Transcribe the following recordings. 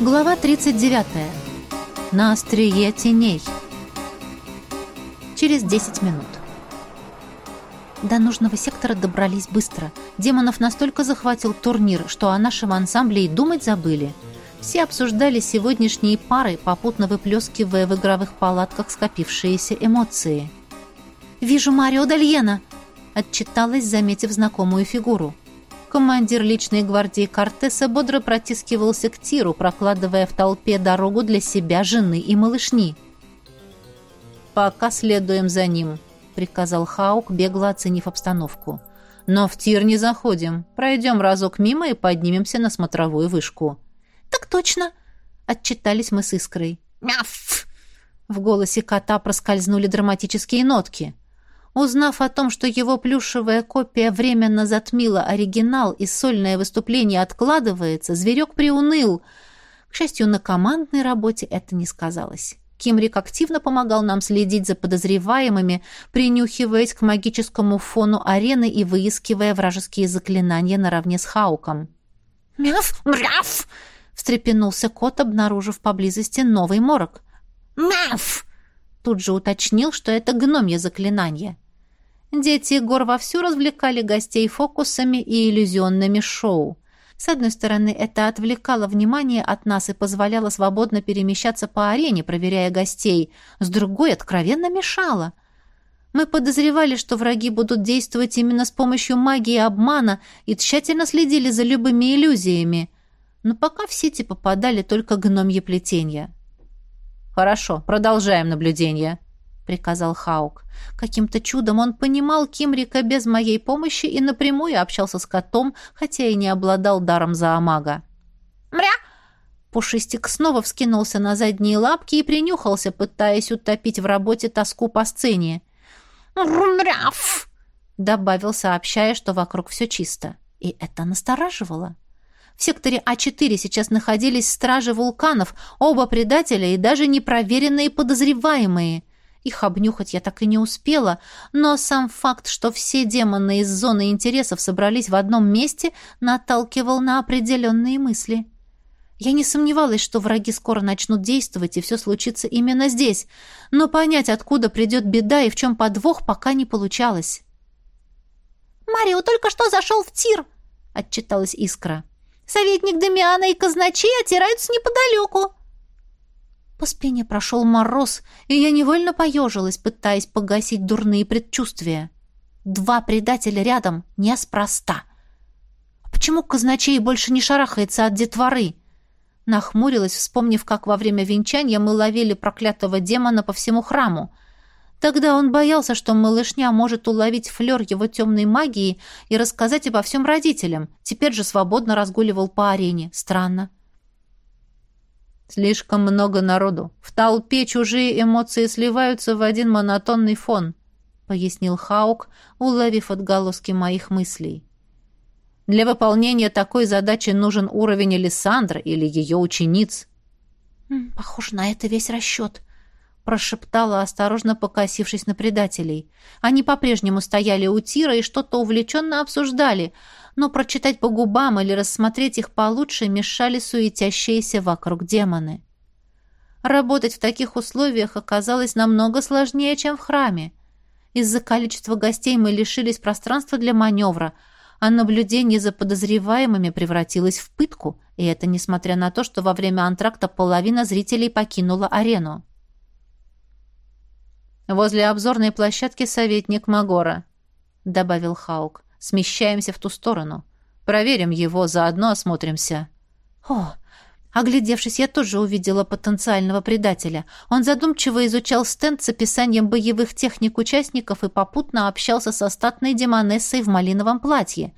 Глава 39. На острие теней. Через 10 минут. До нужного сектора добрались быстро. Демонов настолько захватил турнир, что о нашем ансамбле и думать забыли. Все обсуждали сегодняшние пары, попутно выплескивая в игровых палатках скопившиеся эмоции. «Вижу Марио Дальена!» — отчиталась, заметив знакомую фигуру. Командир личной гвардии Кортеса бодро протискивался к тиру, прокладывая в толпе дорогу для себя, жены и малышни. «Пока следуем за ним», — приказал Хаук, бегло оценив обстановку. «Но в тир не заходим. Пройдем разок мимо и поднимемся на смотровую вышку». «Так точно!» — отчитались мы с Искрой. «Мяф!» В голосе кота проскользнули драматические нотки. Узнав о том, что его плюшевая копия временно затмила оригинал и сольное выступление откладывается, зверек приуныл. К счастью, на командной работе это не сказалось. Кимрик активно помогал нам следить за подозреваемыми, принюхиваясь к магическому фону арены и выискивая вражеские заклинания наравне с Хауком. «Мяф! Мряф!» — встрепенулся кот, обнаружив поблизости новый морок. «Мяф!» Тут же уточнил, что это гномье заклинание. Дети гор вовсю развлекали гостей фокусами и иллюзионными шоу. С одной стороны, это отвлекало внимание от нас и позволяло свободно перемещаться по арене, проверяя гостей. С другой, откровенно мешало. Мы подозревали, что враги будут действовать именно с помощью магии обмана и тщательно следили за любыми иллюзиями. Но пока в сети попадали только гномье плетенья. «Хорошо, продолжаем наблюдение», — приказал Хаук. Каким-то чудом он понимал Кимрика без моей помощи и напрямую общался с котом, хотя и не обладал даром зоомага. «Мря!» Пушистик снова вскинулся на задние лапки и принюхался, пытаясь утопить в работе тоску по сцене. «Мряф!» — добавил, сообщая, что вокруг все чисто. И это настораживало. В секторе А4 сейчас находились стражи вулканов, оба предателя и даже непроверенные подозреваемые — их обнюхать я так и не успела, но сам факт, что все демоны из зоны интересов собрались в одном месте, наталкивал на определенные мысли. Я не сомневалась, что враги скоро начнут действовать, и все случится именно здесь, но понять, откуда придет беда и в чем подвох, пока не получалось. «Марио только что зашел в тир!» — отчиталась Искра. «Советник Дамиана и казначей отираются неподалеку!» По спине прошел мороз, и я невольно поежилась, пытаясь погасить дурные предчувствия. Два предателя рядом неспроста. А почему казначей больше не шарахается от детворы? Нахмурилась, вспомнив, как во время венчания мы ловили проклятого демона по всему храму. Тогда он боялся, что малышня может уловить флер его темной магии и рассказать обо всем родителям. Теперь же свободно разгуливал по арене. Странно. Слишком много народу. В толпе чужие эмоции сливаются в один монотонный фон, пояснил Хаук, уловив отголоски моих мыслей. Для выполнения такой задачи нужен уровень Александра или ее учениц. Похоже, на это весь расчет, прошептала, осторожно покосившись на предателей. Они по-прежнему стояли у тира и что-то увлеченно обсуждали, но прочитать по губам или рассмотреть их получше мешали суетящиеся вокруг демоны. Работать в таких условиях оказалось намного сложнее, чем в храме. Из-за количества гостей мы лишились пространства для маневра, а наблюдение за подозреваемыми превратилось в пытку, и это несмотря на то, что во время антракта половина зрителей покинула арену. «Возле обзорной площадки советник Магора», — добавил Хаук. «Смещаемся в ту сторону. Проверим его, заодно осмотримся». «О!» Оглядевшись, я тоже увидела потенциального предателя. Он задумчиво изучал стенд с описанием боевых техник участников и попутно общался со статной демонессой в малиновом платье.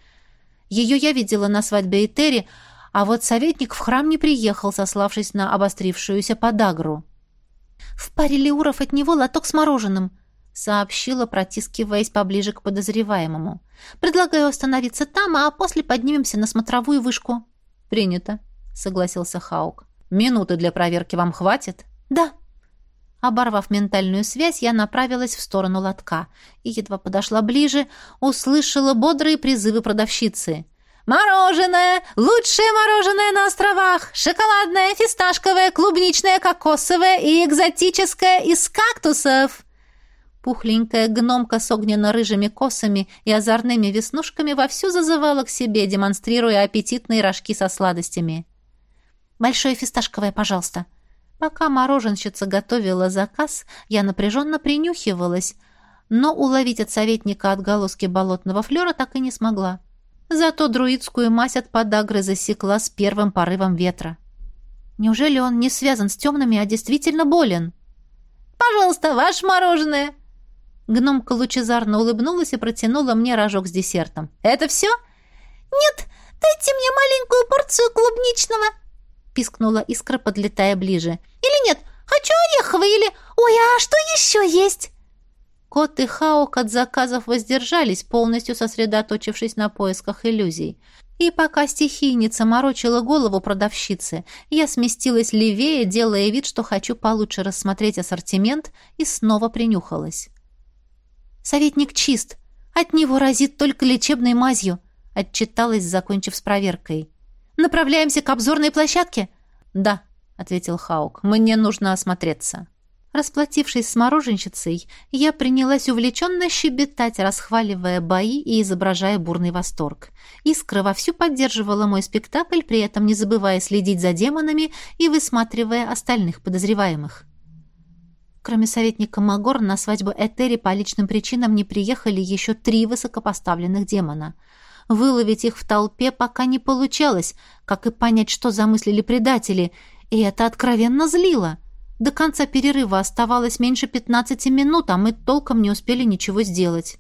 Ее я видела на свадьбе Этери, а вот советник в храм не приехал, сославшись на обострившуюся подагру. «В паре леуров от него лоток с мороженым», — сообщила, протискиваясь поближе к подозреваемому. «Предлагаю остановиться там, а после поднимемся на смотровую вышку». «Принято», — согласился Хаук. «Минуты для проверки вам хватит?» «Да». Оборвав ментальную связь, я направилась в сторону лотка и едва подошла ближе, услышала бодрые призывы продавщицы. Мороженое! Лучшее мороженое на островах! Шоколадное, фисташковое, клубничное, кокосовое и экзотическое из кактусов!» Пухленькая гномка с огненно-рыжими косами и озорными веснушками вовсю зазывала к себе, демонстрируя аппетитные рожки со сладостями. «Большое фисташковое, пожалуйста». Пока мороженщица готовила заказ, я напряженно принюхивалась, но уловить от советника отголоски болотного флера так и не смогла. Зато друидскую мазь от подагры засекла с первым порывом ветра. Неужели он не связан с темными, а действительно болен? «Пожалуйста, ваше мороженое!» Гномка лучезарно улыбнулась и протянула мне рожок с десертом. «Это все?» «Нет, дайте мне маленькую порцию клубничного!» пискнула искра, подлетая ближе. «Или нет, хочу ореховый или... Ой, а что еще есть?» Кот и Хаук от заказов воздержались, полностью сосредоточившись на поисках иллюзий. И пока стихийница морочила голову продавщице, я сместилась левее, делая вид, что хочу получше рассмотреть ассортимент, и снова принюхалась. «Советник чист. От него разит только лечебной мазью», — отчиталась, закончив с проверкой. «Направляемся к обзорной площадке?» «Да», — ответил Хаук. «Мне нужно осмотреться». Расплатившись с мороженщицей, я принялась увлеченно щебетать, расхваливая бои и изображая бурный восторг. Искра вовсю поддерживала мой спектакль, при этом не забывая следить за демонами и высматривая остальных подозреваемых. Кроме советника Магор, на свадьбу Этери по личным причинам не приехали еще три высокопоставленных демона. Выловить их в толпе пока не получалось, как и понять, что замыслили предатели, и это откровенно злило. До конца перерыва оставалось меньше пятнадцати минут, а мы толком не успели ничего сделать.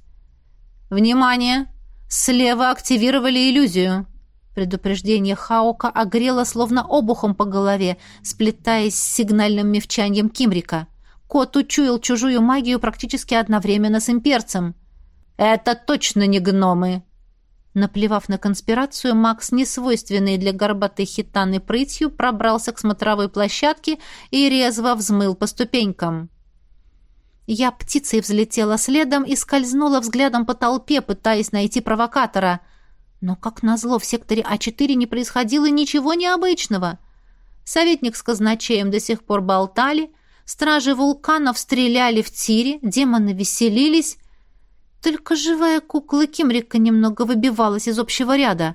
«Внимание! Слева активировали иллюзию!» Предупреждение Хаука огрело словно обухом по голове, сплетаясь с сигнальным мевчанием Кимрика. Кот учуял чужую магию практически одновременно с имперцем. «Это точно не гномы!» Наплевав на конспирацию, Макс, несвойственный для горбатой хитаны прытью, пробрался к смотровой площадке и резво взмыл по ступенькам. Я птицей взлетела следом и скользнула взглядом по толпе, пытаясь найти провокатора. Но, как назло, в секторе А4 не происходило ничего необычного. Советник с казначеем до сих пор болтали, Стражи вулканов стреляли в тире, демоны веселились. Только живая кукла Кимрика немного выбивалась из общего ряда.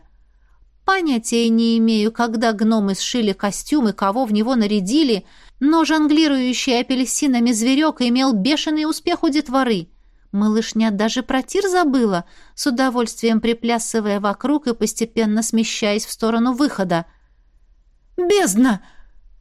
Понятия не имею, когда гномы сшили костюм и кого в него нарядили, но жонглирующий апельсинами зверек имел бешеный успех у детворы. Малышня даже про тир забыла, с удовольствием приплясывая вокруг и постепенно смещаясь в сторону выхода. «Бездна!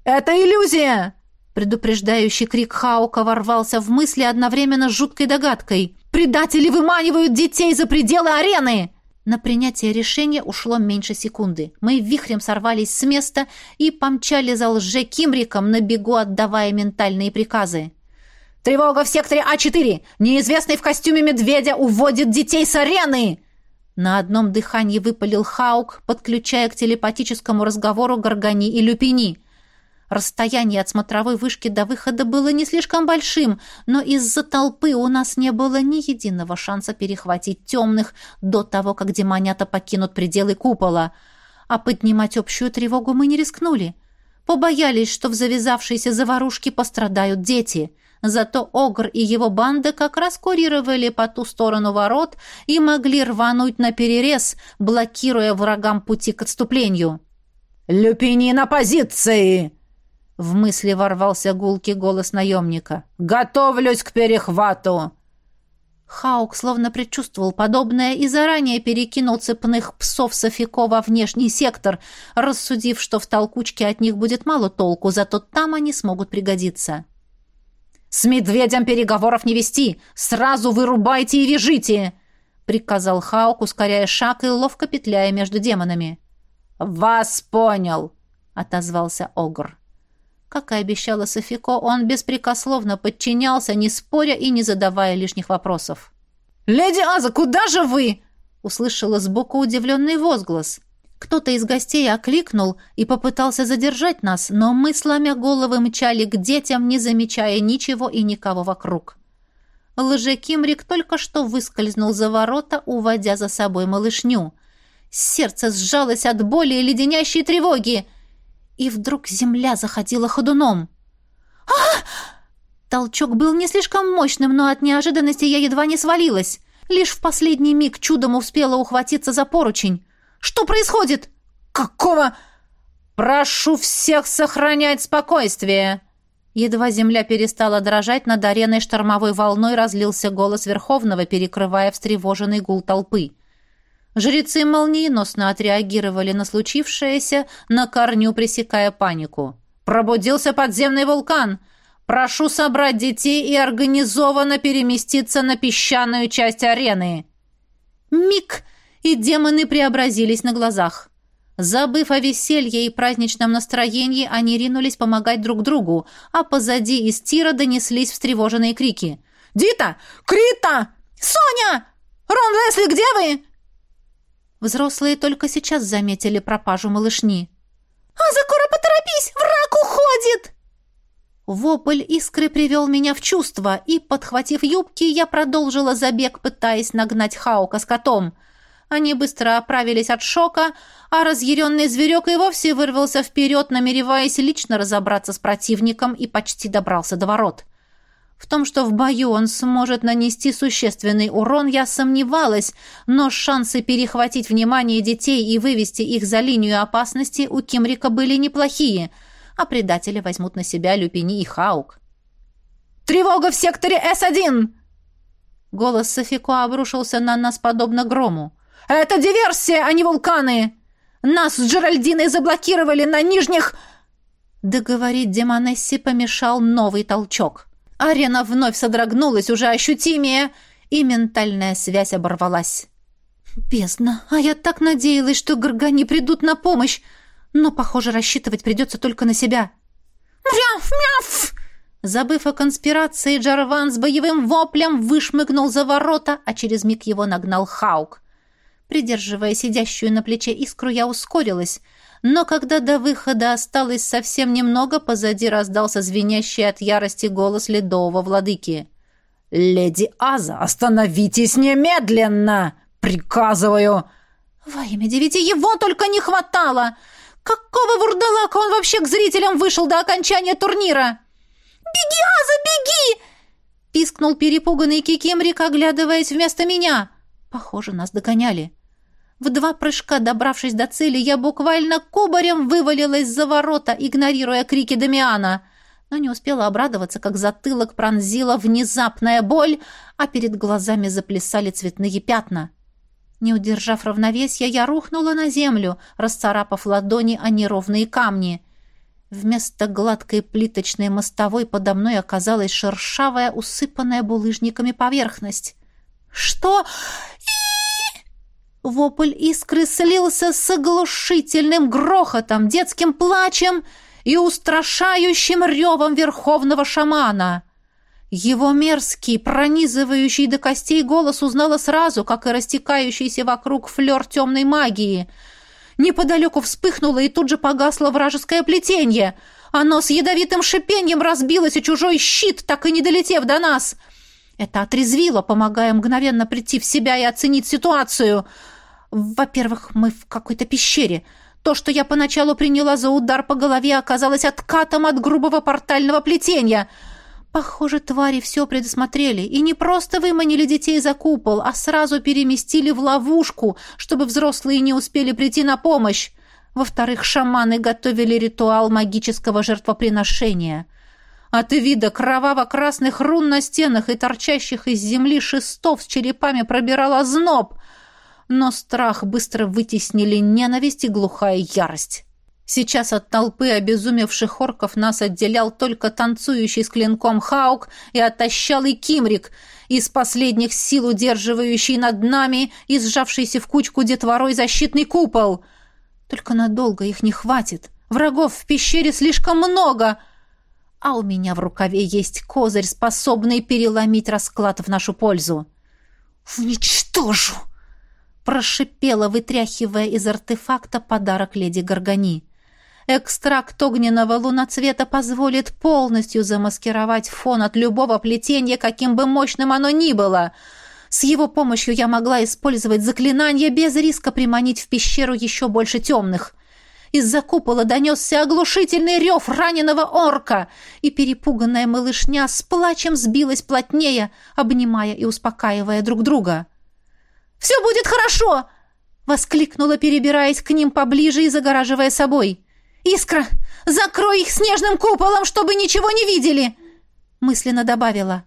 Это иллюзия!» Предупреждающий крик Хаука ворвался в мысли одновременно с жуткой догадкой. «Предатели выманивают детей за пределы арены!» На принятие решения ушло меньше секунды. Мы вихрем сорвались с места и помчали за лже-кимриком, на бегу отдавая ментальные приказы. «Тревога в секторе А4! Неизвестный в костюме медведя уводит детей с арены!» На одном дыхании выпалил Хаук, подключая к телепатическому разговору Горгани и Люпини – Расстояние от смотровой вышки до выхода было не слишком большим, но из-за толпы у нас не было ни единого шанса перехватить темных до того, как демонята покинут пределы купола. А поднимать общую тревогу мы не рискнули. Побоялись, что в завязавшейся заварушке пострадают дети. Зато Огр и его банда как раз курировали по ту сторону ворот и могли рвануть на перерез, блокируя врагам пути к отступлению. «Люпини на позиции!» В мысли ворвался гулкий голос наемника. «Готовлюсь к перехвату!» Хаук словно предчувствовал подобное и заранее перекинул цепных псов Софико во внешний сектор, рассудив, что в толкучке от них будет мало толку, зато там они смогут пригодиться. «С медведем переговоров не вести! Сразу вырубайте и вяжите!» — приказал Хаук, ускоряя шаг и ловко петляя между демонами. «Вас понял!» — отозвался Огр. Как и обещала Софико, он беспрекословно подчинялся, не споря и не задавая лишних вопросов. «Леди Аза, куда же вы?» — услышала сбоку удивленный возглас. Кто-то из гостей окликнул и попытался задержать нас, но мы, сломя головы, мчали к детям, не замечая ничего и никого вокруг. Лже-Кимрик только что выскользнул за ворота, уводя за собой малышню. Сердце сжалось от боли и леденящей тревоги. И вдруг земля заходила ходуном. а Толчок был не слишком мощным, но от неожиданности я едва не свалилась. Лишь в последний миг чудом успела ухватиться за поручень. «Что происходит?» «Какого?» «Прошу всех сохранять спокойствие!» Едва земля перестала дрожать, над ареной штормовой волной разлился голос Верховного, перекрывая встревоженный гул толпы. Жрецы молниеносно отреагировали на случившееся, на корню пресекая панику. «Пробудился подземный вулкан! Прошу собрать детей и организованно переместиться на песчаную часть арены!» Миг, и демоны преобразились на глазах. Забыв о веселье и праздничном настроении, они ринулись помогать друг другу, а позади из тира донеслись встревоженные крики. «Дита! Крита! Соня! Рон Лесли, где вы?» Взрослые только сейчас заметили пропажу малышни. «А закора поторопись! Враг уходит!» Вопль искры привел меня в чувство, и, подхватив юбки, я продолжила забег, пытаясь нагнать Хаука с котом — они быстро оправились от шока, а разъяренный зверек и вовсе вырвался вперед, намереваясь лично разобраться с противником и почти добрался до ворот. В том, что в бою он сможет нанести существенный урон, я сомневалась, но шансы перехватить внимание детей и вывести их за линию опасности у Кимрика были неплохие, а предатели возьмут на себя Люпини и Хаук. «Тревога в секторе С-1!» Голос Софико обрушился на нас подобно грому. «Это диверсия, а не вулканы! Нас с Джеральдиной заблокировали на нижних...» Договорить Демонесси помешал новый толчок. Арена вновь содрогнулась, уже ощутимее, и ментальная связь оборвалась. «Бездна! А я так надеялась, что горгани придут на помощь, но, похоже, рассчитывать придется только на себя». «Мяф! Мяф!» Забыв о конспирации, Джарван с боевым воплем вышмыгнул за ворота, а через миг его нагнал Хаук. Придерживая сидящую на плече искру, я ускорилась, но когда до выхода осталось совсем немного, позади раздался звенящий от ярости голос ледового владыки. «Леди Аза, остановитесь немедленно! Приказываю!» «Во имя девяти его только не хватало! Какого вурдалака он вообще к зрителям вышел до окончания турнира?» «Беги, Аза, беги!» — пискнул перепуганный Кикимрик, оглядываясь вместо меня. «Похоже, нас догоняли». В два прыжка, добравшись до цели, я буквально кубарем вывалилась за ворота, игнорируя крики Дамиана. Но не успела обрадоваться, как затылок пронзила внезапная боль, а перед глазами заплясали цветные пятна. Не удержав равновесия, я рухнула на землю, расцарапав ладони о неровные камни. Вместо гладкой плиточной мостовой подо мной оказалась шершавая, усыпанная булыжниками поверхность. «Что? Вопль искры слился с оглушительным грохотом, детским плачем и устрашающим ревом верховного шамана. Его мерзкий, пронизывающий до костей голос узнала сразу, как и растекающийся вокруг флер темной магии. Неподалеку вспыхнуло и тут же погасло вражеское плетение. Оно с ядовитым шипением разбилось, и чужой щит, так и не долетев до нас — это отрезвило, помогая мгновенно прийти в себя и оценить ситуацию. Во-первых, мы в какой-то пещере. То, что я поначалу приняла за удар по голове, оказалось откатом от грубого портального плетения. Похоже, твари все предусмотрели и не просто выманили детей за купол, а сразу переместили в ловушку, чтобы взрослые не успели прийти на помощь. Во-вторых, шаманы готовили ритуал магического жертвоприношения — от вида кроваво-красных рун на стенах и торчащих из земли шестов с черепами пробирала зноб, но страх быстро вытеснили ненависть и глухая ярость. Сейчас от толпы обезумевших орков нас отделял только танцующий с клинком Хаук и оттащалый Кимрик, из последних сил удерживающий над нами и сжавшийся в кучку детворой защитный купол. Только надолго их не хватит. Врагов в пещере слишком много — а у меня в рукаве есть козырь, способный переломить расклад в нашу пользу. «Уничтожу!» — прошипела, вытряхивая из артефакта подарок леди Горгани. Экстракт огненного луноцвета позволит полностью замаскировать фон от любого плетения, каким бы мощным оно ни было. С его помощью я могла использовать заклинание без риска приманить в пещеру еще больше темных. Из-за купола донесся оглушительный рев раненого орка, и перепуганная малышня с плачем сбилась плотнее, обнимая и успокаивая друг друга. «Все будет хорошо!» — воскликнула, перебираясь к ним поближе и загораживая собой. «Искра, закрой их снежным куполом, чтобы ничего не видели!» Мысленно добавила.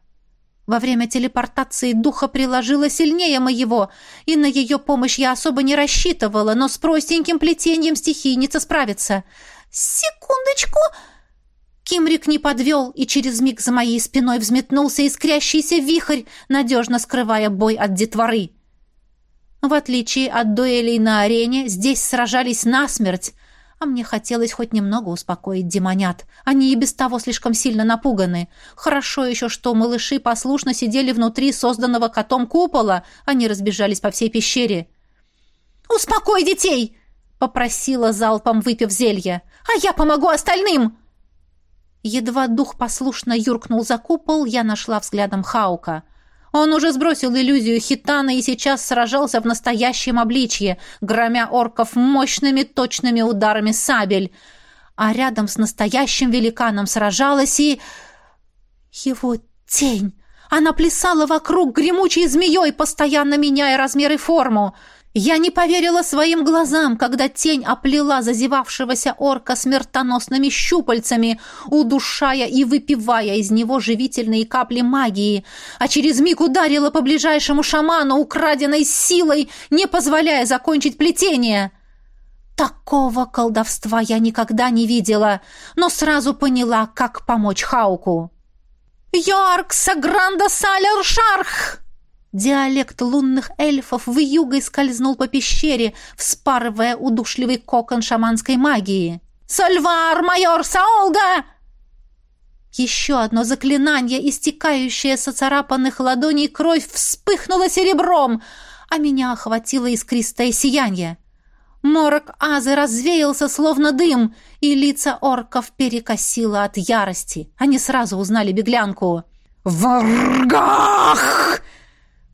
Во время телепортации духа приложила сильнее моего, и на ее помощь я особо не рассчитывала, но с простеньким плетением стихийница справится. «Секундочку!» Кимрик не подвел, и через миг за моей спиной взметнулся искрящийся вихрь, надежно скрывая бой от детворы. В отличие от дуэлей на арене, здесь сражались насмерть, а мне хотелось хоть немного успокоить демонят. Они и без того слишком сильно напуганы. Хорошо еще, что малыши послушно сидели внутри созданного котом купола, они разбежались по всей пещере. «Успокой детей!» — попросила залпом, выпив зелье. «А я помогу остальным!» Едва дух послушно юркнул за купол, я нашла взглядом Хаука — он уже сбросил иллюзию хитана и сейчас сражался в настоящем обличье, громя орков мощными точными ударами сабель. А рядом с настоящим великаном сражалась и... Его тень! Она плясала вокруг гремучей змеей, постоянно меняя размер и форму. Я не поверила своим глазам, когда тень оплела зазевавшегося орка смертоносными щупальцами, удушая и выпивая из него живительные капли магии, а через миг ударила по ближайшему шаману украденной силой, не позволяя закончить плетение. Такого колдовства я никогда не видела, но сразу поняла, как помочь Хауку. «Йорк Сагранда Салер Шарх!» Диалект лунных эльфов в югой скользнул по пещере, вспарывая удушливый кокон шаманской магии. «Сальвар, майор Саолга!» Еще одно заклинание, истекающее со царапанных ладоней кровь, вспыхнуло серебром, а меня охватило искристое сияние. Морок Азы развеялся, словно дым, и лица орков перекосило от ярости. Они сразу узнали беглянку. «Варгах!»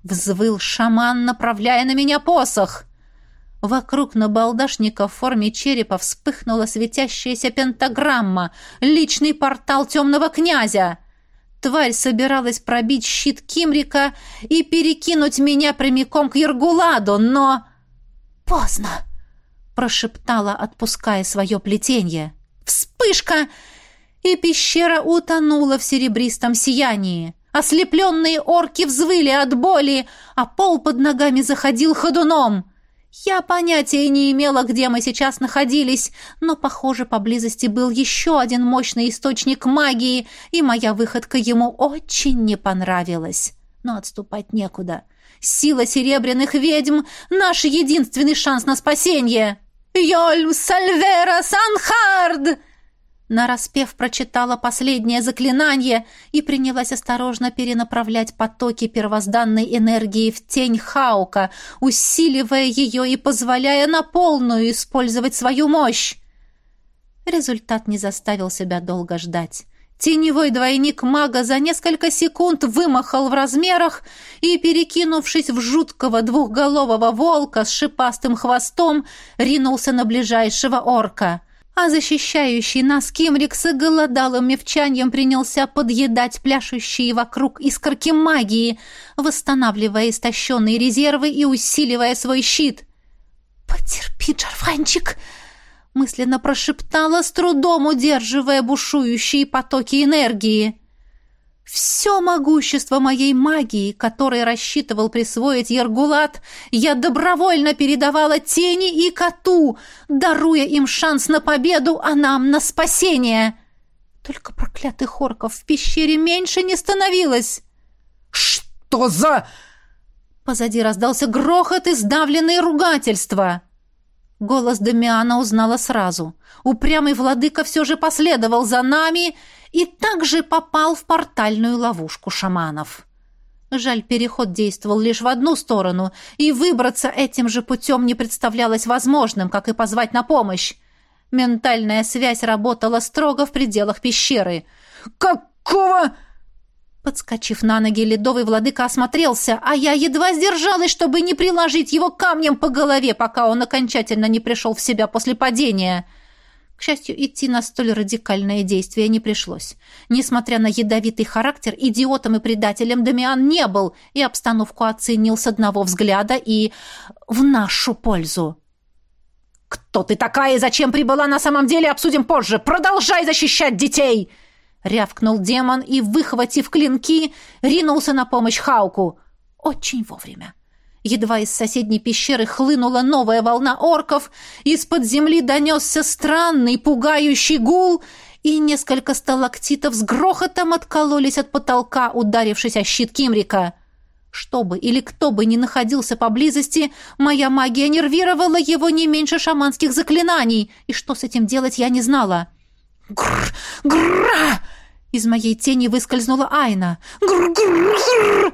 Взвыл шаман, направляя на меня посох. Вокруг набалдашника в форме черепа вспыхнула светящаяся пентаграмма, личный портал темного князя. Тварь собиралась пробить щит Кимрика и перекинуть меня прямиком к Ергуладу, но... «Поздно!» — прошептала, отпуская свое плетение. «Вспышка!» И пещера утонула в серебристом сиянии. Ослепленные орки взвыли от боли, а пол под ногами заходил ходуном. Я понятия не имела, где мы сейчас находились, но, похоже, поблизости был еще один мощный источник магии, и моя выходка ему очень не понравилась. Но отступать некуда. Сила серебряных ведьм — наш единственный шанс на спасение. «Йольм Сальвера Санхард!» Нараспев прочитала последнее заклинание и принялась осторожно перенаправлять потоки первозданной энергии в тень Хаука, усиливая ее и позволяя на полную использовать свою мощь. Результат не заставил себя долго ждать. Теневой двойник мага за несколько секунд вымахал в размерах и, перекинувшись в жуткого двухголового волка с шипастым хвостом, ринулся на ближайшего орка — а защищающий нас Кимрик с голодалым мевчаньем принялся подъедать пляшущие вокруг искорки магии, восстанавливая истощенные резервы и усиливая свой щит. «Потерпи, Джарфанчик!» — мысленно прошептала, с трудом удерживая бушующие потоки энергии. Все могущество моей магии, которое рассчитывал присвоить Ергулат, я добровольно передавала тени и коту, даруя им шанс на победу, а нам на спасение. Только проклятых орков в пещере меньше не становилось. «Что за...» Позади раздался грохот и сдавленные ругательства. Голос Дамиана узнала сразу. Упрямый владыка все же последовал за нами и также попал в портальную ловушку шаманов. Жаль, переход действовал лишь в одну сторону, и выбраться этим же путем не представлялось возможным, как и позвать на помощь. Ментальная связь работала строго в пределах пещеры. «Какого...» Подскочив на ноги, ледовый владыка осмотрелся, а я едва сдержалась, чтобы не приложить его камнем по голове, пока он окончательно не пришел в себя после падения. К счастью, идти на столь радикальное действие не пришлось. Несмотря на ядовитый характер, идиотом и предателем Дамиан не был, и обстановку оценил с одного взгляда и в нашу пользу. «Кто ты такая и зачем прибыла на самом деле, обсудим позже! Продолжай защищать детей!» рявкнул демон и, выхватив клинки, ринулся на помощь Хауку. Очень вовремя. Едва из соседней пещеры хлынула новая волна орков, из-под земли донесся странный, пугающий гул, и несколько сталактитов с грохотом откололись от потолка, ударившись о щит Кимрика. Что бы или кто бы ни находился поблизости, моя магия нервировала его не меньше шаманских заклинаний, и что с этим делать я не знала. — Гррр! Гррр! Из моей тени выскользнула Айна. Гррр! Гррр!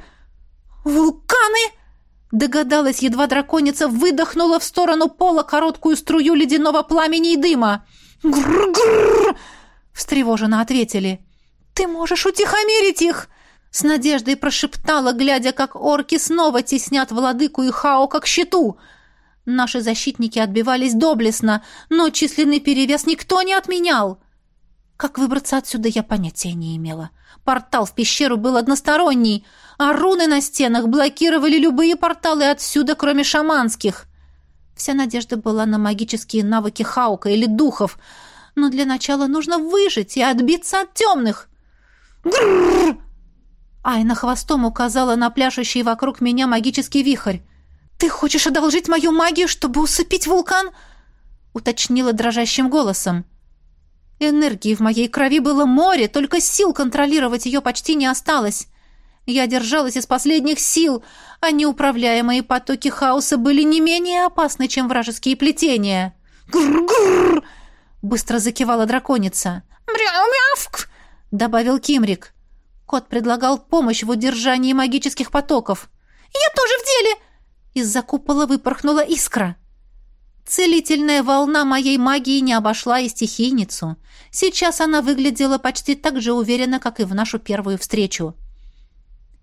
Вулканы! Догадалась, едва драконица выдохнула в сторону пола короткую струю ледяного пламени и дыма. Гррр! Встревоженно ответили. Ты можешь утихомирить их! С надеждой прошептала, глядя, как орки снова теснят владыку и хао как щиту. Наши защитники отбивались доблестно, но численный перевес никто не отменял. Как выбраться отсюда, я понятия не имела. Портал в пещеру был односторонний, а руны на стенах блокировали любые порталы отсюда, кроме шаманских. Вся надежда была на магические навыки Хаука или духов, но для начала нужно выжить и отбиться от темных. Грррр! Айна хвостом указала на пляшущий вокруг меня магический вихрь. «Ты хочешь одолжить мою магию, чтобы усыпить вулкан?» — уточнила дрожащим голосом. Энергии в моей крови было море, только сил контролировать ее почти не осталось. Я держалась из последних сил, а неуправляемые потоки хаоса были не менее опасны, чем вражеские плетения. «Гррр-гррр!» — быстро закивала драконица. «Мряу-мявк!» — добавил Кимрик. Кот предлагал помощь в удержании магических потоков. «Я тоже в деле!» Из-за купола выпорхнула искра. Целительная волна моей магии не обошла и стихийницу. Сейчас она выглядела почти так же уверенно, как и в нашу первую встречу.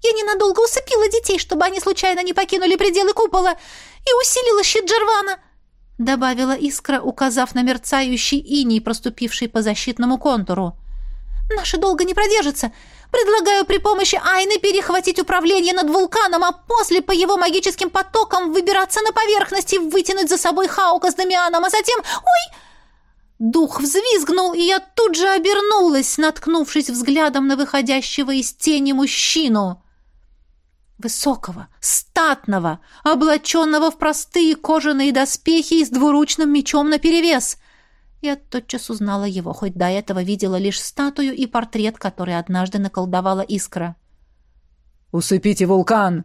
«Я ненадолго усыпила детей, чтобы они случайно не покинули пределы купола, и усилила щит Джервана», — добавила искра, указав на мерцающий иней, проступивший по защитному контуру. «Наши долго не продержатся. Предлагаю при помощи Айны перехватить управление над вулканом, а после по его магическим потокам выбираться на поверхность и вытянуть за собой Хаука с Дамианом, а затем... Ой!» Дух взвизгнул, и я тут же обернулась, наткнувшись взглядом на выходящего из тени мужчину. Высокого, статного, облаченного в простые кожаные доспехи и с двуручным мечом наперевес. Я тотчас узнала его, хоть до этого видела лишь статую и портрет, который однажды наколдовала искра. «Усыпите вулкан!»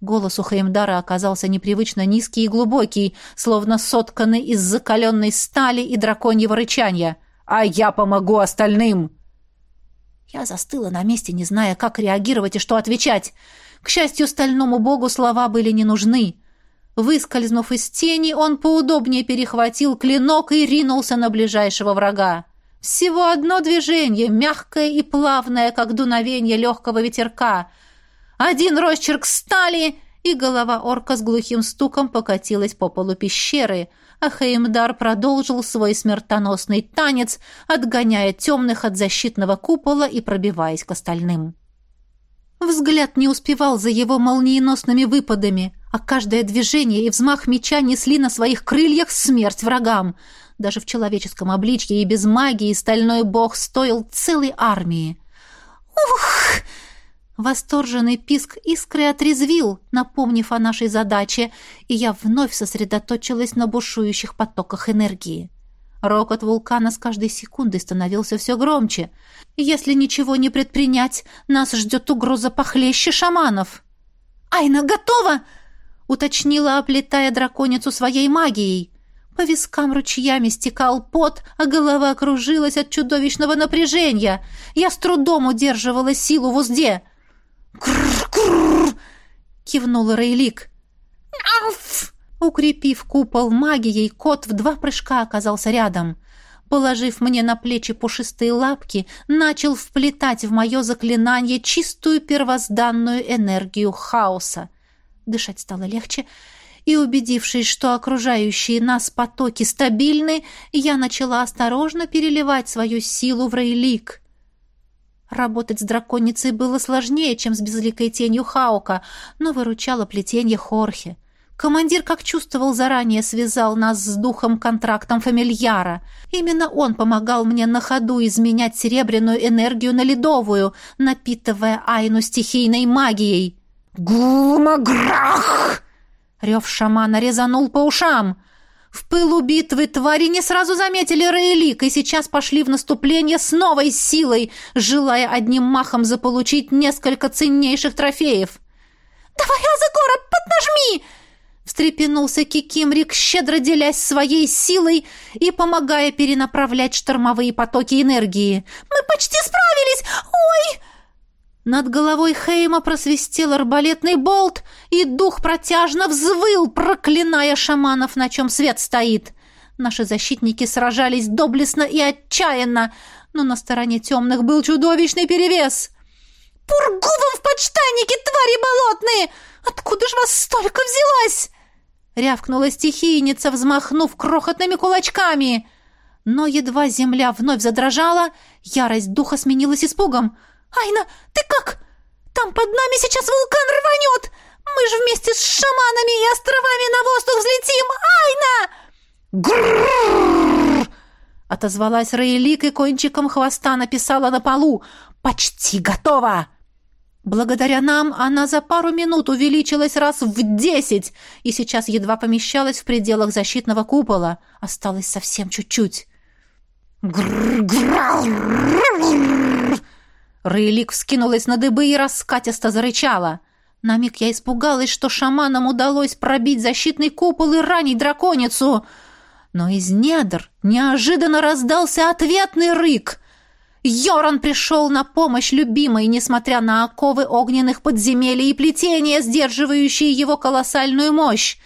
Голос у Хаимдара оказался непривычно низкий и глубокий, словно сотканный из закаленной стали и драконьего рычания. «А я помогу остальным!» Я застыла на месте, не зная, как реагировать и что отвечать. К счастью, стальному богу слова были не нужны. Выскользнув из тени, он поудобнее перехватил клинок и ринулся на ближайшего врага. Всего одно движение, мягкое и плавное, как дуновение легкого ветерка. Один росчерк стали, и голова орка с глухим стуком покатилась по полу пещеры, а Хеймдар продолжил свой смертоносный танец, отгоняя темных от защитного купола и пробиваясь к остальным. Взгляд не успевал за его молниеносными выпадами, а каждое движение и взмах меча несли на своих крыльях смерть врагам. Даже в человеческом обличье и без магии стальной бог стоил целой армии. «Ух!» Восторженный писк искры отрезвил, напомнив о нашей задаче, и я вновь сосредоточилась на бушующих потоках энергии. Рокот вулкана с каждой секундой становился все громче. Если ничего не предпринять, нас ждет угроза похлеще шаманов. «Айна готова!» — уточнила, оплетая драконицу своей магией. По вискам ручьями стекал пот, а голова кружилась от чудовищного напряжения. Я с трудом удерживала силу в узде. «Грррр-грррр!» — кивнул Рейлик. «Ауф!» Укрепив купол магией, кот в два прыжка оказался рядом. положив мне на плечи пушистые лапки, начал вплетать в мое заклинание чистую первозданную энергию хаоса. Дышать стало легче, и, убедившись, что окружающие нас потоки стабильны, я начала осторожно переливать свою силу в рейлик. Работать с драконицей было сложнее, чем с безликой тенью Хаука, но выручало плетение Хорхе. Командир, как чувствовал заранее, связал нас с духом-контрактом фамильяра. Именно он помогал мне на ходу изменять серебряную энергию на ледовую, напитывая Айну стихийной магией. «Гулмаграх!» Рев шамана резанул по ушам. В пылу битвы твари не сразу заметили Рейлик и сейчас пошли в наступление с новой силой, желая одним махом заполучить несколько ценнейших трофеев. «Давай, Азагора, поднажми!» встрепенулся Кикимрик, щедро делясь своей силой и помогая перенаправлять штормовые потоки энергии. «Мы почти справились! Ой!» Над головой Хейма просвистел арбалетный болт, и дух протяжно взвыл, проклиная шаманов, на чем свет стоит. Наши защитники сражались доблестно и отчаянно, но на стороне темных был чудовищный перевес. «Пургу в почтанники, твари болотные! Откуда ж вас столько взялась?» рявкнула стихийница, взмахнув крохотными кулачками. Но едва земля вновь задрожала, ярость духа сменилась испугом. «Айна, ты как? Там под нами сейчас вулкан рванет! Мы же вместе с шаманами и островами на воздух взлетим! Айна!» «Гррррр!» Отозвалась Рейлик и кончиком хвоста написала на полу. «Почти готово!» Благодаря нам она за пару минут увеличилась раз в десять и сейчас едва помещалась в пределах защитного купола. Осталось совсем чуть-чуть. Рейлик вскинулась на дыбы и раскатисто зарычала. На миг я испугалась, что шаманам удалось пробить защитный купол и ранить драконицу. Но из недр неожиданно раздался ответный рык — Йоран пришел на помощь любимой, несмотря на оковы огненных подземелий и плетения, сдерживающие его колоссальную мощь.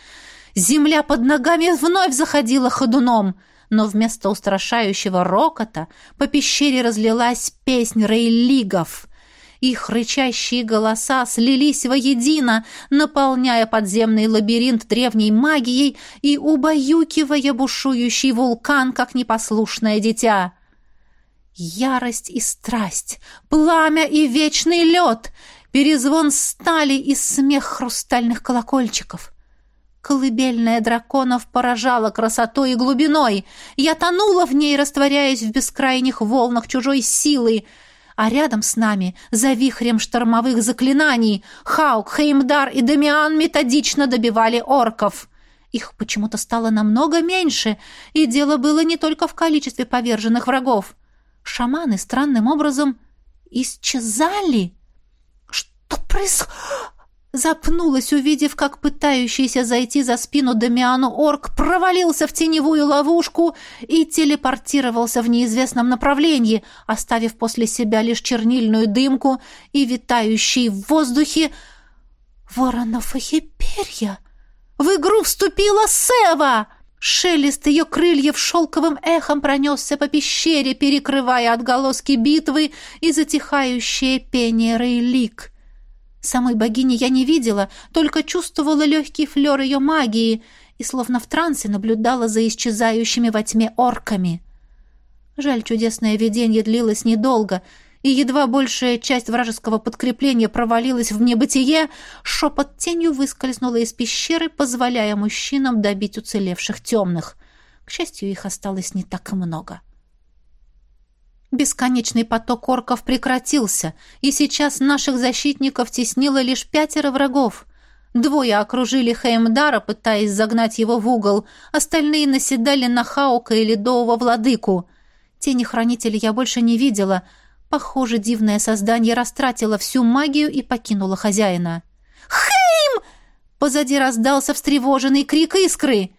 Земля под ногами вновь заходила ходуном, но вместо устрашающего рокота по пещере разлилась песнь рейлигов. Их рычащие голоса слились воедино, наполняя подземный лабиринт древней магией и убаюкивая бушующий вулкан, как непослушное дитя. Ярость и страсть, пламя и вечный лед, перезвон стали и смех хрустальных колокольчиков. Колыбельная драконов поражала красотой и глубиной. Я тонула в ней, растворяясь в бескрайних волнах чужой силы, а рядом с нами, за вихрем штормовых заклинаний, Хаук, Хеймдар и Дамиан методично добивали орков. Их почему-то стало намного меньше, и дело было не только в количестве поверженных врагов. Шаманы странным образом исчезали. Что происходит? Запнулась, увидев, как пытающийся зайти за спину Дамиану орк провалился в теневую ловушку и телепортировался в неизвестном направлении, оставив после себя лишь чернильную дымку и витающий в воздухе воронов и перья. В игру вступила Сева! Шелест ее крыльев шелковым эхом пронесся по пещере, перекрывая отголоски битвы и затихающее пение Рейлик. Самой богини я не видела, только чувствовала легкий флер ее магии и словно в трансе наблюдала за исчезающими во тьме орками. Жаль, чудесное видение длилось недолго — и едва большая часть вражеского подкрепления провалилась в небытие, шепот тенью выскользнула из пещеры, позволяя мужчинам добить уцелевших темных. К счастью, их осталось не так много. Бесконечный поток орков прекратился, и сейчас наших защитников теснило лишь пятеро врагов. Двое окружили Хеймдара, пытаясь загнать его в угол, остальные наседали на Хаука и Ледового владыку. Тени хранителей я больше не видела — Похоже, дивное создание растратило всю магию и покинуло хозяина. «Хейм!» Позади раздался встревоженный крик искры.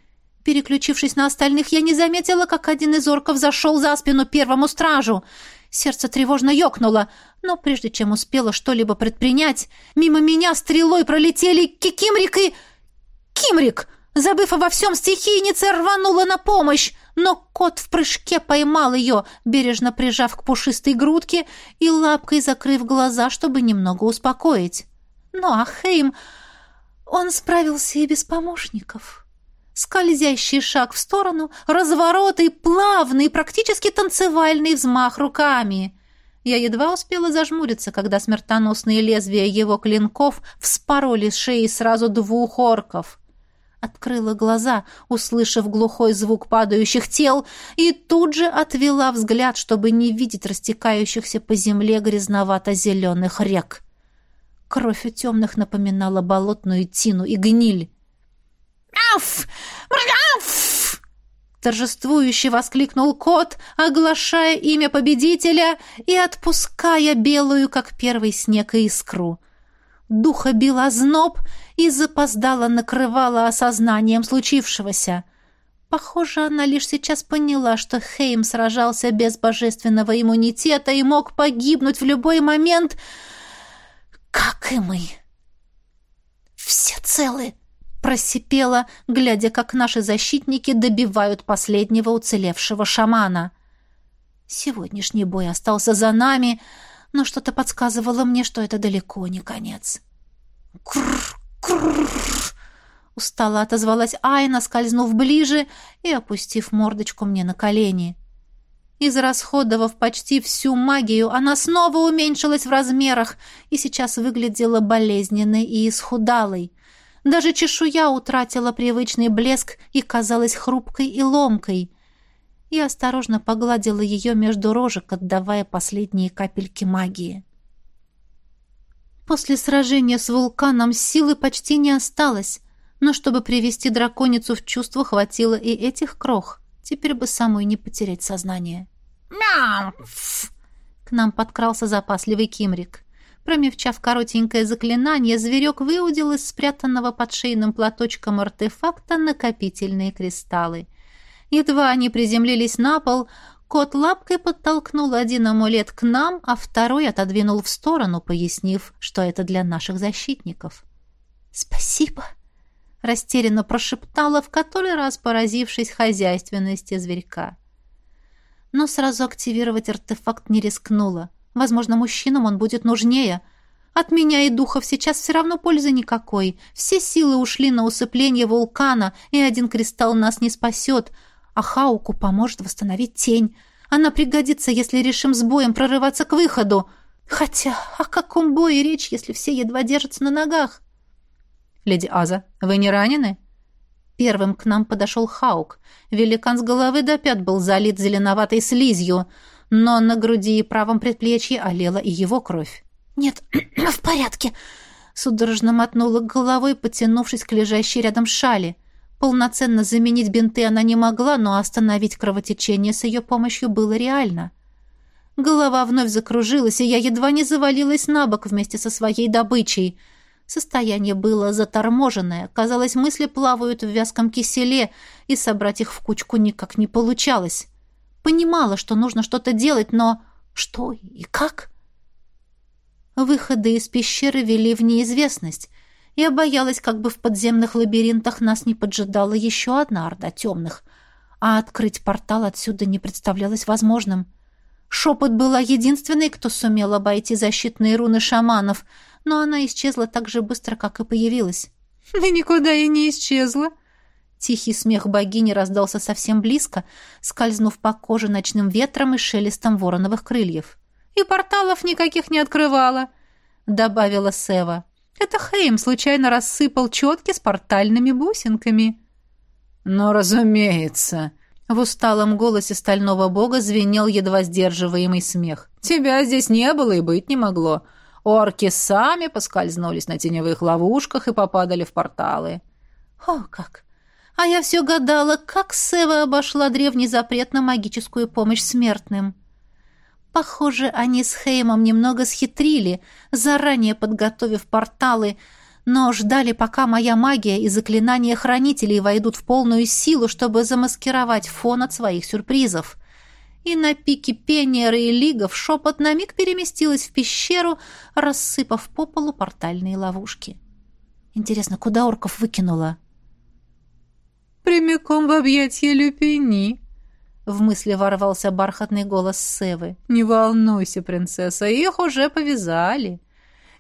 Переключившись на остальных, я не заметила, как один из орков зашел за спину первому стражу. Сердце тревожно ёкнуло, но прежде чем успела что-либо предпринять, мимо меня стрелой пролетели Кикимрик и... Кимрик! Забыв обо всем, стихийница рванула на помощь, но кот в прыжке поймал ее, бережно прижав к пушистой грудке и лапкой закрыв глаза, чтобы немного успокоить. Ну а Хейм... Он справился и без помощников. Скользящий шаг в сторону, разворот и плавный, практически танцевальный взмах руками. Я едва успела зажмуриться, когда смертоносные лезвия его клинков вспороли шеи сразу двух орков. Открыла глаза, услышав глухой звук падающих тел, и тут же отвела взгляд, чтобы не видеть растекающихся по земле грязновато-зеленых рек. Кровь у темных напоминала болотную тину и гниль. «Аф! Аф!» Торжествующе воскликнул кот, оглашая имя победителя и отпуская белую, как первый снег, искру. Духа била зноб и запоздала накрывала осознанием случившегося. Похоже, она лишь сейчас поняла, что Хейм сражался без божественного иммунитета и мог погибнуть в любой момент — как и мы. Все целы, просипела, глядя, как наши защитники добивают последнего уцелевшего шамана. Сегодняшний бой остался за нами, но что-то подсказывало мне, что это далеко не конец. Кррр, кррр. Устало отозвалась Айна, скользнув ближе и опустив мордочку мне на колени. Израсходовав почти всю магию, она снова уменьшилась в размерах и сейчас выглядела болезненной и исхудалой. Даже чешуя утратила привычный блеск и казалась хрупкой и ломкой. Я осторожно погладила ее между рожек, отдавая последние капельки магии. После сражения с вулканом силы почти не осталось, но чтобы привести драконицу в чувство, хватило и этих крох. Теперь бы самой не потерять сознание. «Мяу!» К нам подкрался запасливый кимрик. Промевчав коротенькое заклинание, зверек выудил из спрятанного под шейным платочком артефакта накопительные кристаллы. Едва они приземлились на пол, кот лапкой подтолкнул один амулет к нам, а второй отодвинул в сторону, пояснив, что это для наших защитников. «Спасибо!» — растерянно прошептала, в который раз поразившись хозяйственности зверька но сразу активировать артефакт не рискнула. Возможно, мужчинам он будет нужнее. От меня и духов сейчас все равно пользы никакой. Все силы ушли на усыпление вулкана, и один кристалл нас не спасет, а Хауку поможет восстановить тень. Она пригодится, если решим с боем прорываться к выходу. Хотя о каком бое речь, если все едва держатся на ногах? «Леди Аза, вы не ранены?» Первым к нам подошел Хаук. Великан с головы до пят был залит зеленоватой слизью, но на груди и правом предплечье олела и его кровь. «Нет, в порядке», — судорожно мотнула головой, потянувшись к лежащей рядом шали. Полноценно заменить бинты она не могла, но остановить кровотечение с ее помощью было реально. Голова вновь закружилась, и я едва не завалилась на бок вместе со своей добычей — Состояние было заторможенное. Казалось, мысли плавают в вязком киселе, и собрать их в кучку никак не получалось. Понимала, что нужно что-то делать, но что и как? Выходы из пещеры вели в неизвестность. Я боялась, как бы в подземных лабиринтах нас не поджидала еще одна орда темных, а открыть портал отсюда не представлялось возможным. Шепот была единственной, кто сумел обойти защитные руны шаманов — но она исчезла так же быстро, как и появилась. «Да никуда и не исчезла!» Тихий смех богини раздался совсем близко, скользнув по коже ночным ветром и шелестом вороновых крыльев. «И порталов никаких не открывала», — добавила Сева. «Это Хейм случайно рассыпал четки с портальными бусинками». «Ну, разумеется», в усталом голосе стального бога звенел едва сдерживаемый смех. «Тебя здесь не было и быть не могло. Орки сами поскользнулись на теневых ловушках и попадали в порталы. О, как! А я все гадала, как Сева обошла древний запрет на магическую помощь смертным. Похоже, они с Хеймом немного схитрили, заранее подготовив порталы, но ждали, пока моя магия и заклинания хранителей войдут в полную силу, чтобы замаскировать фон от своих сюрпризов и на пике пения Рейлигов шепот на миг переместилась в пещеру, рассыпав по полу портальные ловушки. Интересно, куда орков выкинула? «Прямиком в объятье Люпини», В мысли ворвался бархатный голос Севы. «Не волнуйся, принцесса, их уже повязали.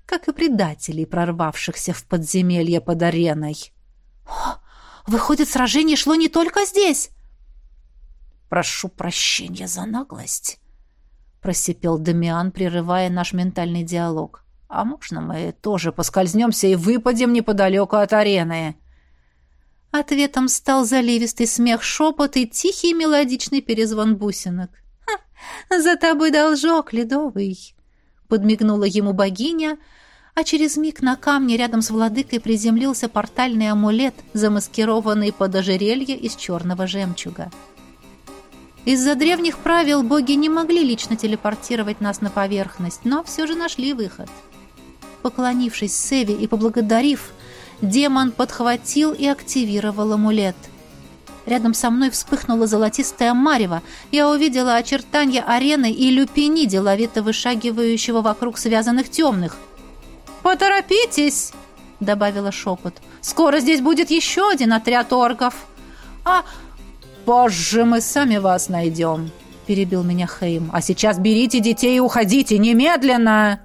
Как и предателей, прорвавшихся в подземелье под ареной». «О, выходит, сражение шло не только здесь!» «Прошу прощения за наглость», — просипел Дамиан, прерывая наш ментальный диалог. «А можно мы тоже поскользнемся и выпадем неподалеку от арены?» Ответом стал заливистый смех, шепот и тихий мелодичный перезвон бусинок. «За тобой должок, ледовый!» Подмигнула ему богиня, а через миг на камне рядом с владыкой приземлился портальный амулет, замаскированный под ожерелье из черного жемчуга. Из-за древних правил боги не могли лично телепортировать нас на поверхность, но все же нашли выход. Поклонившись Севе и поблагодарив, Демон подхватил и активировал амулет. Рядом со мной вспыхнула золотистая марево. Я увидела очертания арены и люпини, деловито вышагивающего вокруг связанных темных. «Поторопитесь!» — добавила шепот. «Скоро здесь будет еще один отряд орков!» «А позже мы сами вас найдем!» — перебил меня Хейм. «А сейчас берите детей и уходите немедленно!»